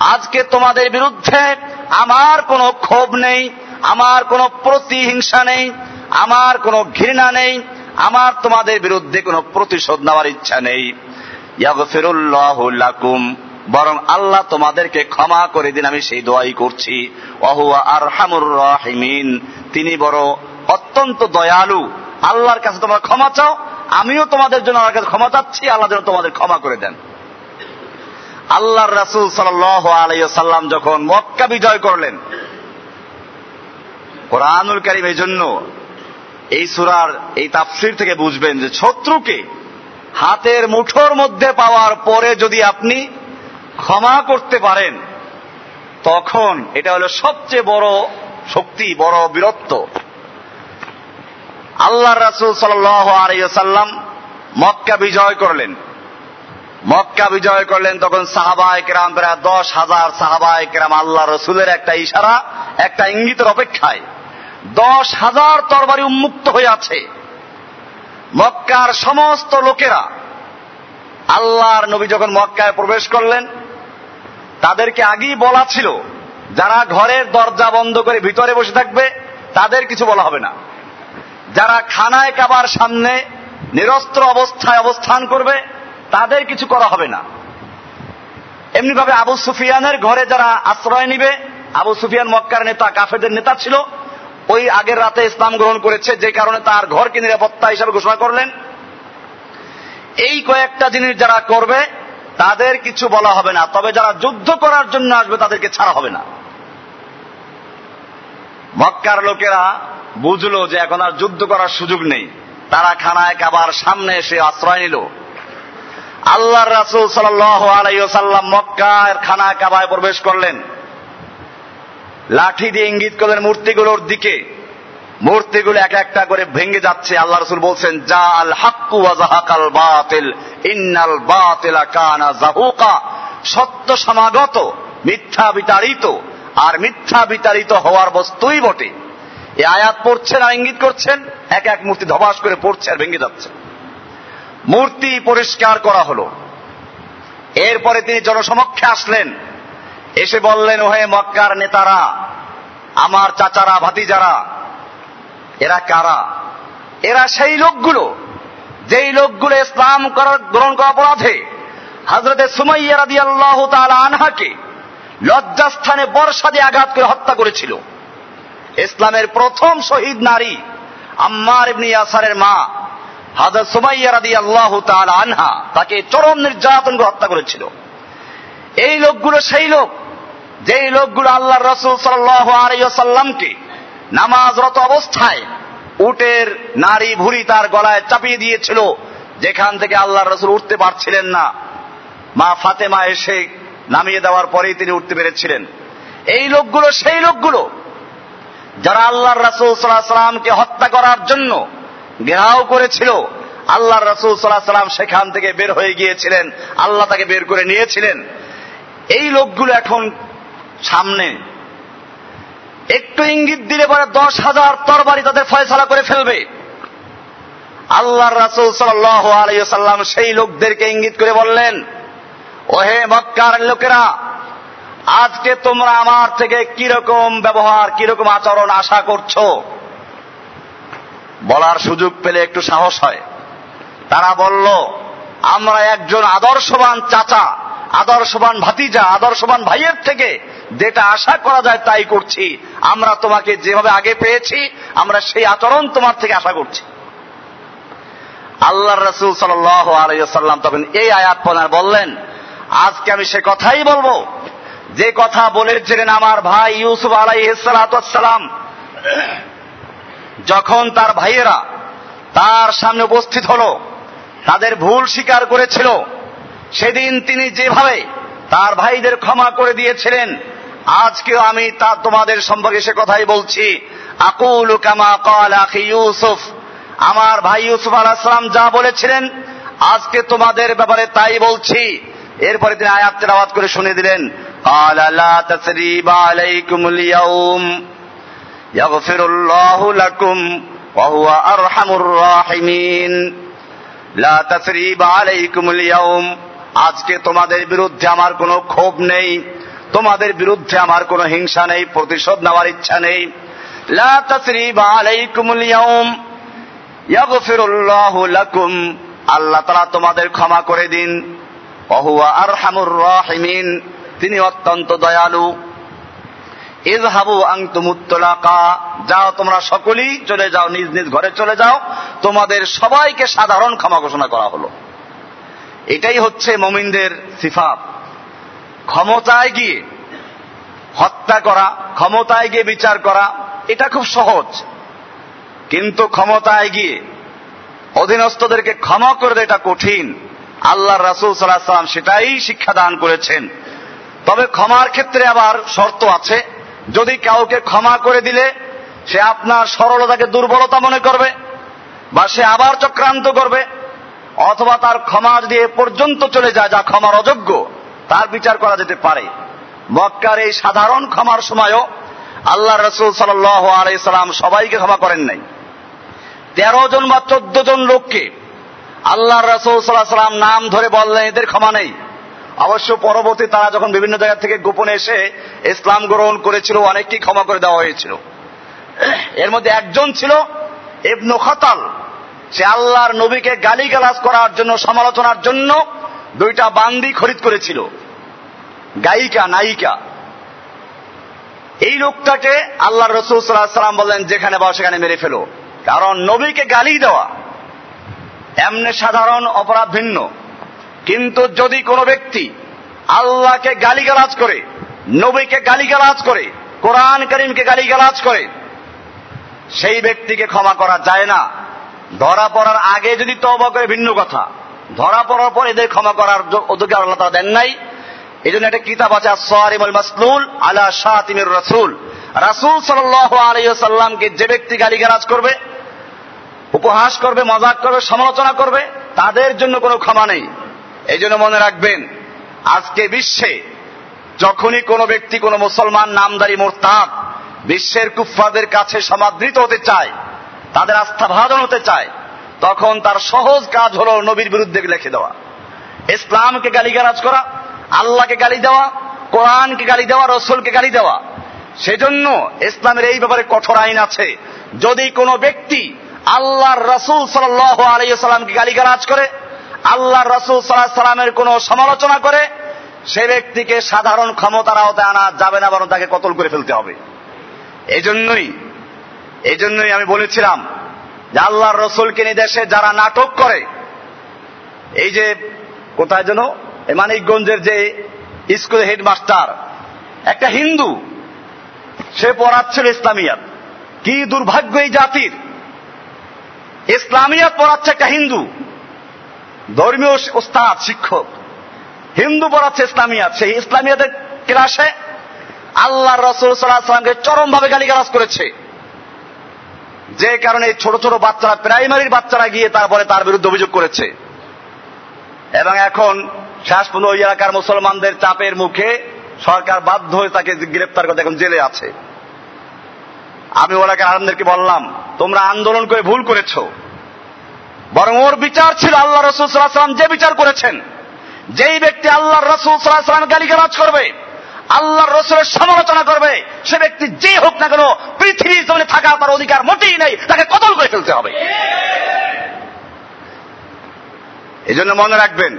আজকে তোমাদের বিরুদ্ধে আমার কোনো ক্ষোভ নেই, আমার কোনো প্রতিহিংসা নেই, আমার কোনো ঘৃণা নেই আমার তোমাদের বিরুদ্ধে কোনো প্রতিশোধ নেওয়ার ইচ্ছা নেই। লাকুম। বরং আল্লাহ তোমাদেরকে ক্ষমা করে দিন, আমি সেই দোয়াই করছি। তিনি বড় অত্যন্ত দয়ালু। আল্লাহর কাছে তোমরা ক্ষমা চাও, আমিও তোমাদের জন্য আমার কাছে ক্ষমা চাচ্ছি, আল্লাহ যেন তোমাদের ক্ষমা করে দেন। আল্লাহর রাসুল সাল আলাইসাল্লাম যখন মক্কা বিজয় করলেন, কোরআনুল করিম এই জন্য এই সুরার এই তাফসির থেকে বুঝবেন যে শত্রুকে হাতের মুঠোর মধ্যে পাওয়ার পরে যদি আপনি ক্ষমা করতে পারেন, তখন এটা হলো সবচেয়ে বড় শক্তি, বড় বীরত্ব। আল্লাহ রাসুল সাল্লাম মক্কা বিজয় করলেন। মক্কা বিজয় করলেন তখন সাহাবায় কেরাম, প্রায় দশ হাজার সাহাবায় কেরাম আল্লাহ রসুলের একটা ইশারা, একটা ইঙ্গিতের অপেক্ষায়। দশ হাজার তরবারি উন্মুক্ত হয়ে আছে। মক্কার সমস্ত লোকেরা আল্লাহর নবী যখন মক্কায় প্রবেশ করলেন, তাদেরকে আগেই বলা ছিল, যারা ঘরের দরজা বন্ধ করে ভিতরে বসে থাকবে, তাদের কিছু বলা হবে না। যারা খানায় কাবার সামনে নিরস্ত্র অবস্থায় অবস্থান করবে, তাদের কিছু করা হবে না। এমনিভাবে আবু সুফিয়ানের ঘরে যারা আশ্রয় নিবে, আবু সুফিয়ান মক্কার নেতা কাফেদের নেতা ছিল ওই আগের রাতে ইসলাম গ্রহণ করেছে, যে কারণে তার ঘরকে নিরাপত্তা হিসাবে ঘোষণা করলেন। এই কয়েকটা জিনিস যারা করবে, তাদের কিছু বলা হবে না। তবে যারা যুদ্ধ করার জন্য আসবে, তাদেরকে ছাড়া হবে না। মক্কার লোকেরা বুঝলো যে এখন আর যুদ্ধ করার সুযোগ নেই। তারা খানায় কাবার সামনে এসে আশ্রয় নিল। আল্লাহ রাসুল সাল্লাম মক্কার খানা কাবায় প্রবেশ করলেন। লাঠি দিয়ে ইঙ্গিত করলেন মূর্তিগুলোর দিকে। মূর্তিগুলো এক একটা করে ভেঙে যাচ্ছে। আল্লাহ রসুল বলছেন, যা আল হাক্কু ওয়াজাহাকাল বাতিল, ইন্নাল বাতিলা কানা জাহুকা সত্য সমাগত, মিথ্যা বিতাড়িত, আর মিথ্যা বিতাড়িত হওয়ার বস্তুই বটে। এই আয়াত পড়ছেন আর ইঙ্গিত করছেন, এক এক মূর্তি ধবাস করে পড়ছে আর ভেঙে যাচ্ছে। মূর্তি পরিষ্কার করা হলো। এরপরে তিনি জনসমক্ষে আসলেন। এসে বললেন, ওহে মক্কার নেতারা, আমার চাচারা, ভাতিজারা, এরা কারা? এরা সেই লোকগুলো যেই লোকগুলো ইসলাম গ্রহণ করা অপরাধে হজরতে সুমাইয়া রাদি আল্লাহ আনহাকে লজ্জাস্থানে বর্ষা দিয়ে আঘাত করে হত্যা করেছিল। ইসলামের প্রথম শহীদ নারী আম্মার ইবনি ইয়াসারের মা হাজর সুমাইয়া রাদি আল্লাহ আনহা তাকে চরম নির্যাতন করে হত্যা করেছিল। এই লোকগুলো সেই লোক যেই লোকগুলো আল্লাহ রসুল সাল্লামকে নামাজরত অবস্থায় উটের নারী ভুরি তার গলায় চাপিয়ে দিয়েছিল, যেখান থেকে আল্লাহ রসুল উঠতে পারছিলেন না। মা ফাতেমা এসে নামিয়ে দেওয়ার পরেই তিনি উঠতে পেরেছিলেন। এই লোকগুলো সেই লোকগুলো যারা আল্লাহ রসুল সাল্লাহ সাল্লামকে হত্যা করার জন্য ঘেরাও করেছিল আল্লাহ রসুল সাল্লাহ সাল্লাম সেখান থেকে বের হয়ে গিয়েছিলেন, আল্লাহ তাকে বের করে নিয়েছিলেন। এই লোকগুলো এখন সামনে। একটু ইঙ্গিত দিলে পরে দশ হাজার তরবারি তাদের ফয়সলা করে ফেলবে। আল্লাহর রাসুল সাল্লাম সেই লোকদেরকে ইঙ্গিত করে বললেন, ওহে মক্কার লোকেরা, আজকে তোমরা আমার থেকে কীরকম ব্যবহার, কীরকম আচরণ আশা করছ? বলার সুযোগ পেলে একটু সাহস হয়। তারা বলল, আমরা একজন আদর্শবান চাচা আদর্শবান ভাতিজা, আদর্শবান ভাইয়ের থেকে যেটা আশা করা যায় তাই করছি। আমরা তোমাকে যেভাবে আগে পেয়েছি, আমরা সেই আচরণ তোমার থেকে আশা করছি। আল্লাহ রসুল সাল্লাম তখন এই আয়াত পনার বললেন, আজকে আমি সে কথাই বলব। যে কথা বলেছিলেন আমার ভাই ইউসুফ আলাইসালাম যখন তার ভাইয়েরা তার সামনে উপস্থিত হলো, তাদের ভুল স্বীকার করেছিল সেদিন তিনি যেভাবে তার ভাইদের ক্ষমা করে দিয়েছিলেন আজকেও আমি তা তোমাদের সম্পর্কে সে কথাই বলছি আকুল কামা কাল আখি ইউসুফ আমার ভাই ইউসুফ আলাহাম যা বলেছিলেন আজকে তোমাদের ব্যাপারে তাই বলছি এরপরে তিনি আয়াত তেলাওয়াত করে শুনে দিলেন قال لا تثريب عليكم اليوم يغفر الله لكم وهو أرحم الراحمين لا تثريب عليكم اليوم আজকে তোমাদের বিরুদ্ধে আমার কোনো ক্ষোভ নেই। তোমাদের বিরুদ্ধে আমার কোনো হিংসা নেই, প্রতিশোধ নেওয়ার ইচ্ছা নেই। লাকুম। আল্লাহ তাআলা তোমাদের ক্ষমা করে দিন। ওহুয়া আরহামুর রাহিমিন, তিনি অত্যন্ত দয়ালু। ইজহাবু আনতুমুত্তলাকা যাও তোমরা সকলেই চলে যাও, নিজ নিজ ঘরে চলে যাও। তোমাদের সবাইকে সাধারণ ক্ষমা ঘোষণা করা হলো। এটাই হচ্ছে মমিনদের সিফাত। ক্ষমতায় গিয়ে হত্যা করা, ক্ষমতায় গিয়ে বিচার করা, এটা খুব সহজ। কিন্তু ক্ষমতায় গিয়ে অধীনস্থদেরকে ক্ষমা করে এটা কঠিন। আল্লাহ রাসুল সাল্লাম সেটাই শিক্ষা দান করেছেন। তবে ক্ষমার ক্ষেত্রে আবার শর্ত আছে। যদি কাউকে ক্ষমা করে দিলে সে আপনার সরলতাকে দুর্বলতা মনে করবে বা সে আবার চক্রান্ত করবে। অথবা তার ক্ষমা যদি এ পর্যন্ত চলে যায়, যা ক্ষমার অযোগ্য, তার বিচার করা যেতে পারে। মক্কার এই সাধারণ ক্ষমার সময়ও আল্লাহ রসুল সাল আলাইসাল্লাম সবাইকে ক্ষমা করেন নাই। তেরো জন বা চোদ্দ জন লোককে আল্লাহ রসুল সাল্লাহ সাল্লাম নাম ধরে বললেন, এদের ক্ষমা নেই। অবশ্য পরবর্তী তারা যখন বিভিন্ন জায়গা থেকে গোপনে এসে ইসলাম গ্রহণ করেছিল, অনেককেই ক্ষমা করে দেওয়া হয়েছিল। এর মধ্যে একজন ছিল ইবনু খতাল। সে আল্লাহর নবীকে গালিগালাজ করার জন্য, সমালোচনার জন্য দুইটা বান্দি খরিদ করেছিল। গায়িকা, নায়িকা। এই লোকটাকে আল্লাহ রসুল সাল্লাম বললেন, যেখানে বা সেখানে মেরে ফেলো। কারণ নবীকে গালি দেওয়া এমনি সাধারণ অপরাধ ভিন্ন। কিন্তু যদি কোনো ব্যক্তি আল্লাহকে গালিগালাজ করে, নবীকে গালিগালাজ করে, কোরআন করিমকে গালিগালাজ করে, সেই ব্যক্তিকে ক্ষমা করা যায় না। ধরা পড়ার আগে যদি তবা করে ভিন্ন কথা। ধরা পড়ার পর এদের ক্ষমা করার অধিকার আল্লাহ তারা দেন নাই। এই জন্য একটা কিতাব আছে সারিমুল মাসলুল আলা শাহিমের রসুল। রাসুল সাল্লামকে যে ব্যক্তি গালিগালাজ করবে, উপহাস করবে, মজাক করবে, সমালোচনা করবে, তাদের জন্য কোনো ক্ষমা নেই। এই জন্য মনে রাখবেন, আজকে বিশ্বে যখনই কোনো ব্যক্তি কোনো মুসলমান নামদারি মোরতাদ, বিশ্বের কুফফাদের কাছে সমাদৃত হতে চায় তাদের আস্থা ভাজন হতে চায়, তখন তার সহজ কাজ হলো নবীর বিরুদ্ধে লিখে দেওয়া। ইসলামকে গালিগালাজ করা, আল্লাহকে গালি দেওয়া, কোরআনকে গালি দেওয়া, রসুলকে গালি দেওয়া। সেজন্য ইসলামের এই ব্যাপারে কঠোর আইন আছে। যদি কোনো ব্যক্তি আল্লাহর রসুল সাল আলাইসাল্লামকে গালিগালাজ করে আল্লাহ রসুল সাল্লাহ সাল্লামের কোন সমালোচনা করে, সে ব্যক্তিকে সাধারণ ক্ষমতার আওতায় আনা যাবে না, বরং তাকে কতল করে ফেলতে হবে। এই জন্যই এই জন্যই আমি বলেছিলাম যে আল্লাহর রসুলকে দেশে যারা নাটক করে, এই যে কোথায় যেন মানিকগঞ্জের যে স্কুলের হেডমাস্টার, একটা হিন্দু, সে পড়াচ্ছিল ইসলামিয়াত। কি দুর্ভাগ্য এই জাতির। ইসলামিয়াত পড়াচ্ছে একটা হিন্দু, ধর্মীয় ওস্তাদ, শিক্ষক। হিন্দু পড়াচ্ছে ইসলামিয়াত, সেই ইসলামিয়াতের ক্লাসে আল্লাহ রসুল সাল্লাহ সাল্লাহামকে চরমভাবে গালিগালাজ করেছে। যে কারণে ছোট ছোট বাচ্চারা, প্রাইমারির বাচ্চারা গিয়ে তারপরে তার বিরুদ্ধে অভিযোগ করেছে। এবং এখন পর্যন্ত ওই এলাকার মুসলমানদের চাপের মুখে সরকার বাধ্য হয়ে তাকে গ্রেপ্তার করতে এখন জেলে আছে। আমি ওলাকার আনন্দেরকে বললাম, তোমরা আন্দোলন করে ভুল করেছ। বরং ওর বিচার ছিল আল্লাহ রসুল সাল্লাহাম যে বিচার করেছেন। যেই ব্যক্তি আল্লাহ রসুল সাল্লাহাম গালিগালাজ করবে আল্লাহ রসুলের সমালোচনা করবে, সে ব্যক্তি যে হোক না কেন পৃথিবীর জমিনে থাকা তার অধিকার মোটেই নেই, তাকে কতল করে ফেলতে হবে। এই জন্য মনে রাখবেন,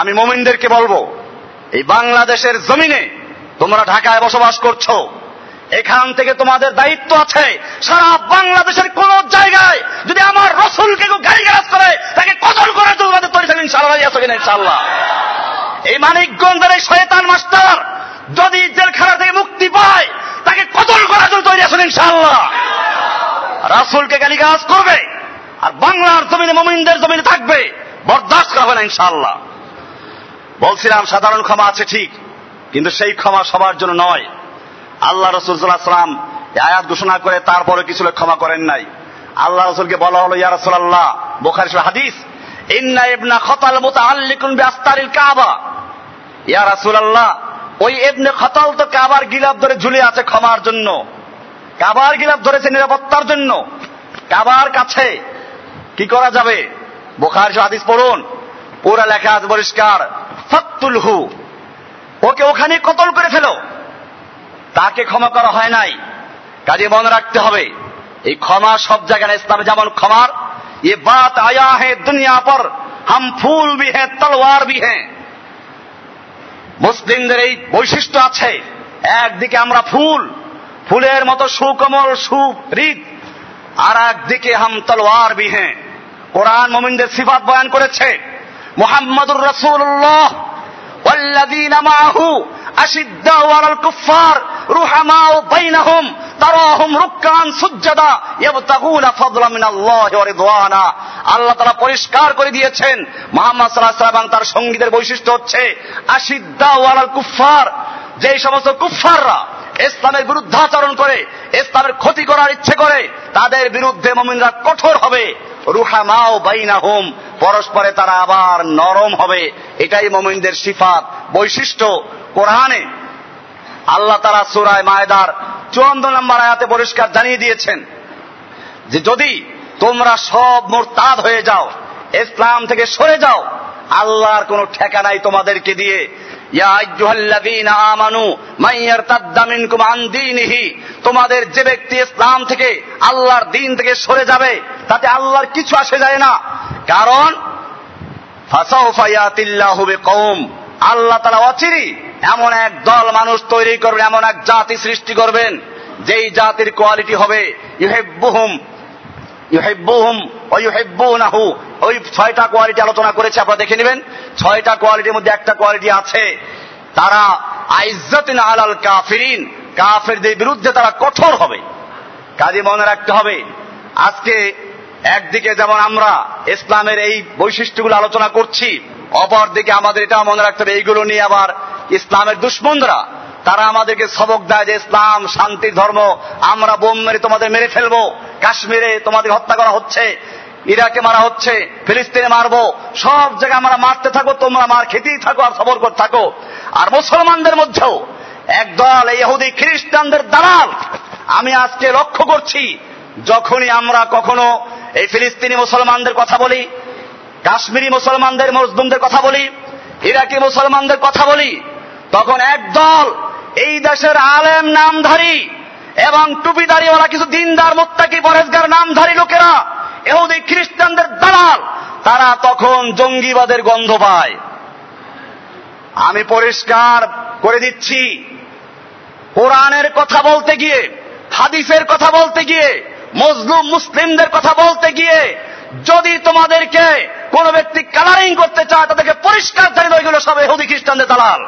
আমি মোমিনদেরকে বলব, এই বাংলাদেশের জমিনে তোমরা ঢাকায় বসবাস করছ, এখান থেকে তোমাদের দায়িত্ব আছে, সারা বাংলাদেশের কোন জায়গায় যদি আমার রসুলকে কেউ গাড়ি গাছ করে, তাকে কতল জন্য তোমাদের তৈরি থাকেন ইনশাল্লাহ আছে কিনা ইনশাল্লাহ এই মানিকগঞ্জের এই শয়তান মাস্টার যদি জেলখানা থেকে মুক্তি পায়, তাকে কতল করার জন্য তৈরি আছেন ইনশাল্লাহ রাসুলকে গালি গাছ করবে, আর বাংলার জমিনে মমিনদের জমিনে থাকবে, বরদাস্ত করা হবে না ইনশাল্লাহ বলছিলাম, সাধারণ ক্ষমা আছে ঠিক, কিন্তু সেই ক্ষমা সবার জন্য নয়। আল্লাহ সাল্লাম আয়াত ঘোষণা করে তারপরে কিছু ক্ষমা করেন নাই। আল্লাহ রসুলকে বলা হলো, ইয়া রসুল্লাহ বোখারি হাদিস ইন্না ইবনা খতাল মুতাআল্লিকুন বিআস্তারিল কাবা। ইয়া রাসূলুল্লাহ, ওই ইবনে খতাল তো কাবার গিলাফ ধরে ঝুলে আছে ক্ষমার জন্য। কাবার গিলাফ ধরেছে নিরাপত্তার জন্য। কাবার কাছে কি করা যাবে? বোখারি হাদিস পড়ুন। পুরা লেখা আছে পরিষ্কার। ফাত্তুলহু, ওকে ওখানে কতল করে ফেলো? তাকে ক্ষমা করা হয় নাই। কাজে মনে রাখতে হবে। এই ক্ষমা সব জায়গায় ইসলামে যেমন ক্ষমার ये बात आया है दुनिया पर हम ফুল भी हैं তলোয়ার भी हैं মুসলিমদের এই বৈশিষ্ট্য আছে একদিকে আমরা ফুল ফুলের মতো সুকমল সুহৃদ আর একদিকে হাম তলোয়ার বি হ্যাঁ কোরআন মোমিনদের সিফাত বয়ান করেছে মোহাম্মদুর রসুল্লাহ والذين معه أشداء على الكفار رحماء بينهم তারাহুম সুজ্জাদা ফাদলা ওয়া রিদওয়ানা। আল্লাহ তাআলা পরিষ্কার করে দিয়েছেন, মুহাম্মদ সাল্লাল্লাহু আলাইহি তার সঙ্গীদের বৈশিষ্ট্য হচ্ছে আশিদ্দা ওয়ালাল কুফফার। যেই সমস্ত কুফফাররা ইসলামের বিরুদ্ধাচরণ করে, ইসলামের ক্ষতি করার ইচ্ছে করে, তাদের বিরুদ্ধে মমিনরা কঠোর হবে। রুহামাও বাইনা হোম পরস্পরে তারা আবার নরম হবে। এটাই মমিনদের সিফাত, বৈশিষ্ট্য। কোরআনে আল্লাহ তারা সুরায় মায়দার চুয়ান্ন নম্বর আয়াতে পরিষ্কার জানিয়ে দিয়েছেন যে যদি তোমরা সব মোরতাদ হয়ে যাও, ইসলাম থেকে সরে যাও, আল্লাহর কোনো ঠেকা নাই তোমাদেরকে দিয়ে তোমাদের যে ব্যক্তি ইসলাম থেকে, আল্লাহর দিন থেকে সরে যাবে, তাতে আল্লাহর কিছু আসে যায় না। কারণ আল্লাহ তারা অচিরি এমন এক দল মানুষ তৈরি করবেন, এমন এক জাতি সৃষ্টি করবেন, যেই জাতির কোয়ালিটি হবে ইহেব্বুহুম ইহেব্বুহুম ওয়ুহেব্বুনাহু ওই ছয়টা কোয়ালিটি আলোচনা করেছে, আপনারা দেখে নেবেন। ছয়টা কোয়ালিটির মধ্যে একটা কোয়ালিটি আছে, তারা আইজ্জতিন আলাল কাফিরিন, কাফেরদের বিরুদ্ধে তারা কঠোর হবে। কাজে মনে রাখতে হবে, আজকে একদিকে যেমন আমরা ইসলামের এই বৈশিষ্ট্যগুলো আলোচনা করছি অপর দিকে আমাদের এটা মনে রাখতে হবে, এইগুলো নিয়ে আবার ইসলামের দুশ্মনরা, তারা আমাদেরকে সবক দেয় যে ইসলাম শান্তির ধর্ম, আমরা বোম মেরে তোমাদের মেরে ফেলব, কাশ্মীরে তোমাদের হত্যা করা হচ্ছে, ইরাকে মারা হচ্ছে, ফিলিস্তিনে মারবো, সব জায়গায় আমরা মারতে থাকো তোমরা মার খেতেই থাকো আর সবর করতে থাকো। আর মুসলমানদের মধ্যেও একদল ইহুদি খ্রিস্টানদের দালাল, আমি আজকে লক্ষ্য করছি, যখনই আমরা কখনো এই ফিলিস্তিনি মুসলমানদের কথা বলি, কাশ্মীরি মুসলমানদের মজদুমদের কথা বলি, ইরাকি মুসলমানদের কথা বলি তখন একদল এই দেশের আলেম নামধারী এবং টুপিদারিওয়ালা কিছু দিনদার মোত্তাকি পরেজগার নামধারী লোকেরা, এহুদি খ্রিস্টানদের দালাল, তারা তখন জঙ্গিবাদের গন্ধ পায়। আমি পরিষ্কার করে দিচ্ছি, কোরআনের কথা বলতে গিয়ে, হাদিসের কথা বলতে গিয়ে, মজলুম মুসলিমদের কথা বলতে গিয়ে যদি তোমাদেরকে কোন ব্যক্তি কালারিং করতে চায়, তাদেরকে পরিষ্কার জানিয়ে ওইগুলো সব এহুদি খ্রিস্টানদের দালাল।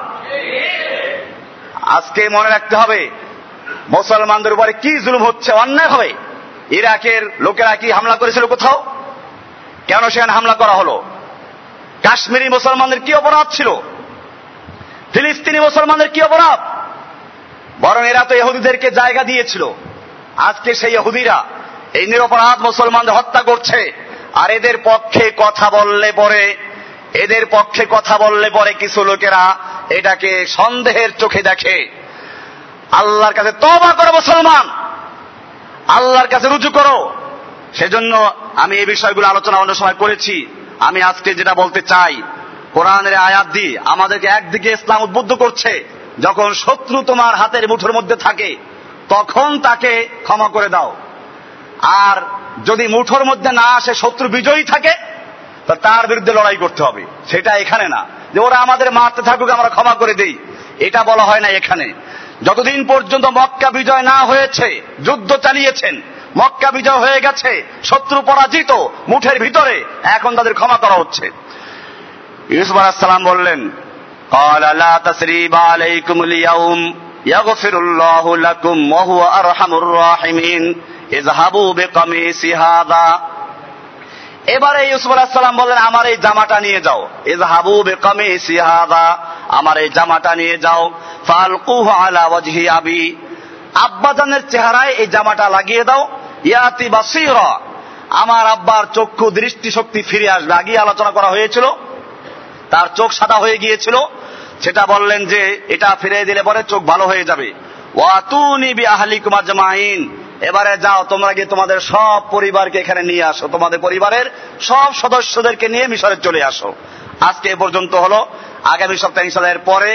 আজকে মনে রাখতে হবে, মুসলমানদের উপরে কি জুলুম হচ্ছে, অন্যায় হবে? ইরাকের লোকেরা কি হামলা করেছিল কোথাও? কেন সেখানে হামলা করা হলো? কাশ্মীরি মুসলমানদের কি অপরাধ ছিল? ফিলিস্তিনি মুসলমানদের কি অপরাধ? বরং এরা তো ইহুদিদেরকে জায়গা দিয়েছিল। আজকে সেই ইহুদিরা এই নিরপরাধ মুসলমানদের হত্যা করছে। আর এদের পক্ষে কথা বললে পরে, এদের পক্ষে কথা বললে পরে কিছু লোকেরা এটাকে সন্দেহের চোখে দেখে। আল্লাহর কাছে তবা করো মুসলমান! আল্লাহর কাছে রুজু করো! সেজন্য আমি এই বিষয়গুলো আলোচনা অন্য সময় করেছি। আমি আজকে যেটা বলতে চাই, কোরআনের আয়াত দিয়ে আমাদেরকে একদিকে ইসলাম উদ্বুদ্ধ করছে, যখন শত্রু তোমার হাতের মুঠোর মধ্যে থাকে, তখন তাকে ক্ষমা করে দাও। আর যদি মুঠোর মধ্যে না আসে, শত্রু বিজয়ী থাকে তার বিরুদ্ধে লড়াই করতে হবে। সেটা এখানে না। যে ওরা আমাদের মারতে থাকুক, আমরা ক্ষমা করে দেই। এটা বলা হয় না এখানে। যতদিন পর্যন্ত মক্কা বিজয় না হয়েছে, যুদ্ধ চালিয়েছেন, মক্কা বিজয় হয়ে গেছে, শত্রু পরাজিত, মুঠের ভিতরে, এখন তাদের ক্ষমা করা হচ্ছে। ইউসুফ আলাহাম বললেন আলাইকুম ইয়াগফিরুল্লাহু লাকুম মহু আর রাহিমিন। এজাহাবু বেকমি সিহাদা এবারে ইউসুফ আলাহিসাল্লাম বললেন, আমার এই জামাটা নিয়ে যাও। এজাহাবু বেকমি সিহাদা আমার এই জামাটা নিয়ে যাও। ফালকুহ আলা ওয়াজহি আবি আব্বাজানের চেহারায় এই জামাটা লাগিয়ে দাও। ইয়াতি বা বাসির, আমার আব্বার চক্ষু দৃষ্টিশক্তি ফিরে আসবে। আগে আলোচনা করা হয়েছিল, তার চোখ সাদা হয়ে গিয়েছিল। সেটা বললেন যে, এটা ফিরে দিলে পরে চোখ ভালো হয়ে যাবে। ওয়াতুনি বি আলি কুমার জামাইন এবারে যাও, তোমরা গিয়ে তোমাদের সব পরিবারকে এখানে নিয়ে আসো। তোমাদের পরিবারের সব সদস্যদেরকে নিয়ে মিশরে চলে আসো। আজকে এ পর্যন্ত হলো। আগামী সপ্তাহে ইনশাল্লাহ পরে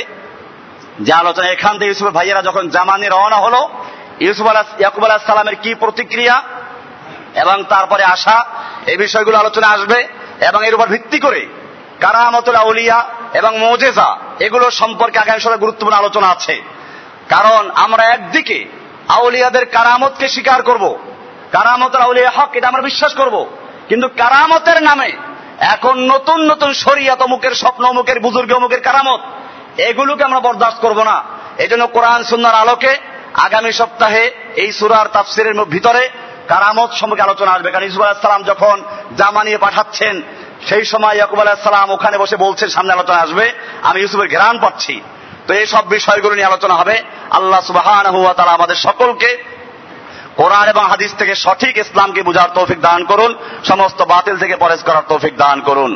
যে আলোচনা, এখান থেকে ইউসুফের ভাইয়েরা যখন জামানি রওনা হলো, ইউসুফ আলাহ ইয়াকুব আলাহ সালামের কি প্রতিক্রিয়া এবং তারপরে আসা এই বিষয়গুলো আলোচনা আসবে এবং এর উপর ভিত্তি করে কারামতুল আউলিয়া এবং মোজেজা, এগুলো সম্পর্কে আগামী সবাই গুরুত্বপূর্ণ আলোচনা আছে। কারণ আমরা একদিকে আউলিয়াদের কারামতকে স্বীকার করব। কারামতের আউলিয়া হক, এটা আমরা বিশ্বাস করব। কিন্তু কারামতের নামে এখন নতুন নতুন শরিয়াত অমুকের স্বপ্ন, অমুকের বুজুর্গ, অমুকের কারামত, এগুলোকে আমরা বরদাস্ত করব না। এই জন্য কোরআন সুন্নার আলোকে আগামী সপ্তাহে এই সুরার তাফসিরের ভিতরে কারামত সম্পর্কে আলোচনা আসবে। কারণ ইসুফ আলাহিসাল্লাম যখন জামা নিয়ে পাঠাচ্ছেন, সেই সময় ইয়াকুব আলাহিসাল্লাম ওখানে বসে বলছেন, সামনে আলোচনা আসবে, আমি ইউসুফের ঘেরান পাচ্ছি। তো এই সব বিষয়গুলো নিয়ে আলোচনা হবে। আল্লাহ সুবাহ আমাদের সকলকে কোরআন এবং হাদিস থেকে সঠিক ইসলামকে বুঝার তৌফিক দান করুন, সমস্ত বাতিল থেকে পরেজ করার তৌফিক দান করুন।